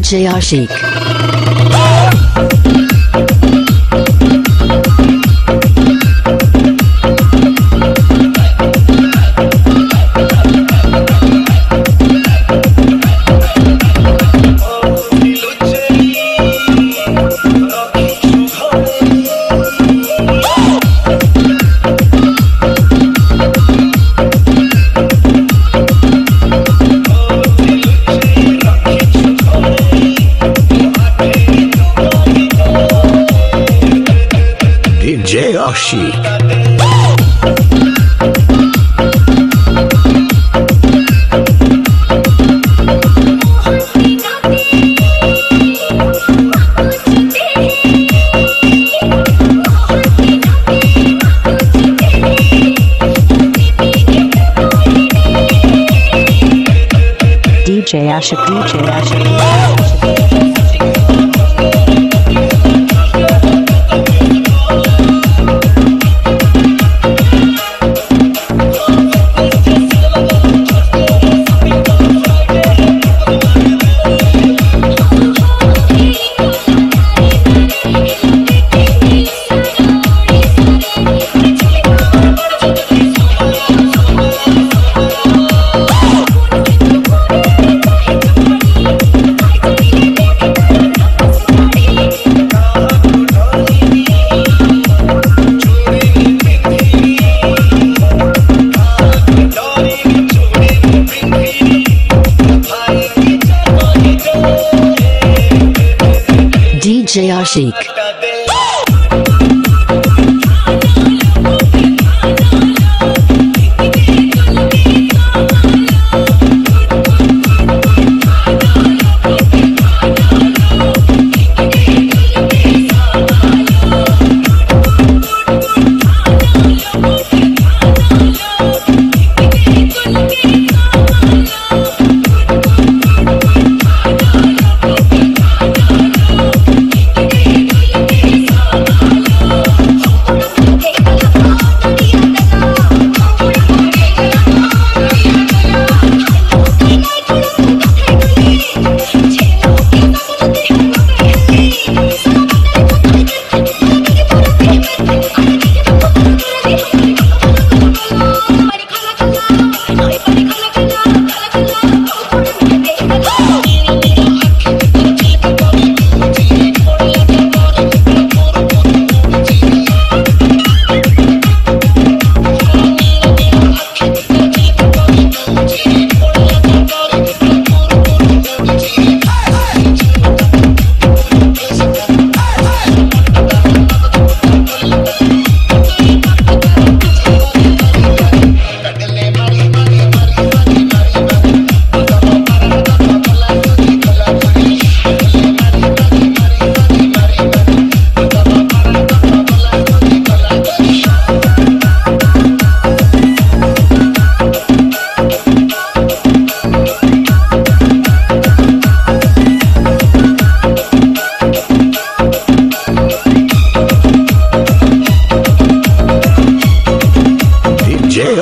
DJ Ashik. DJ Ashik. DJ Ashik, DJ Ashik. DJ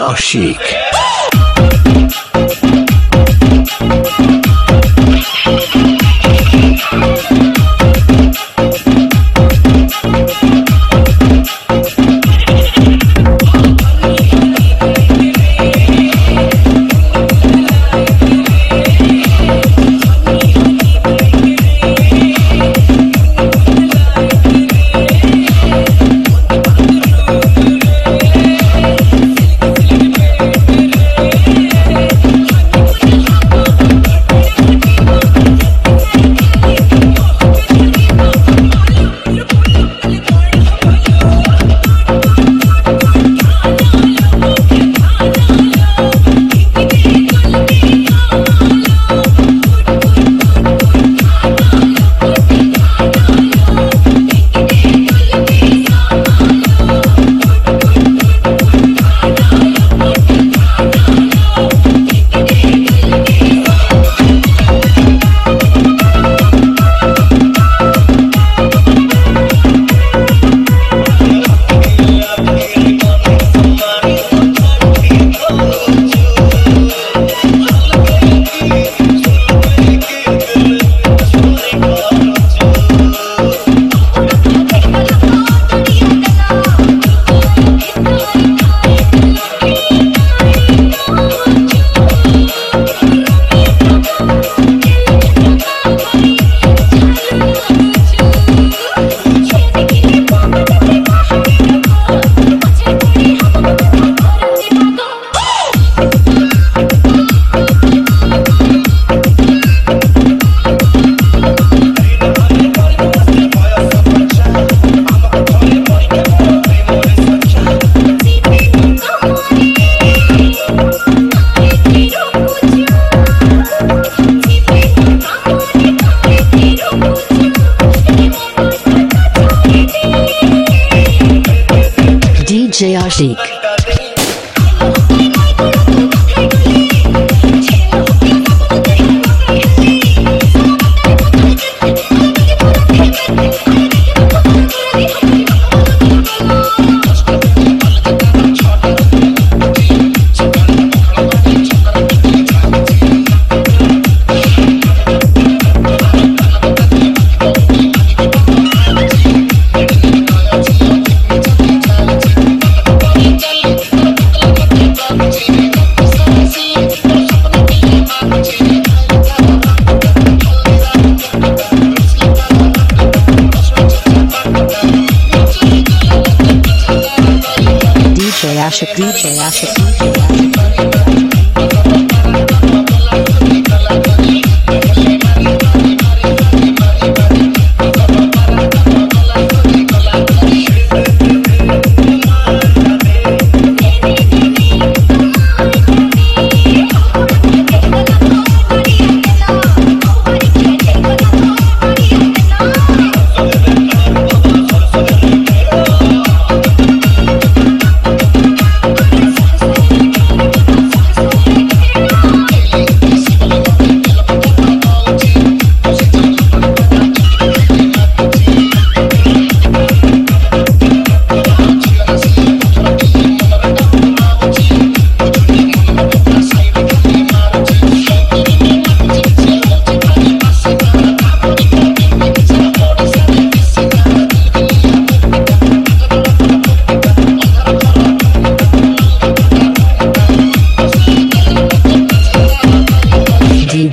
Ashik. DJ DJ Ashik, DJ Ashik, DJ Ashik.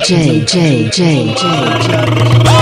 DJ J J J J.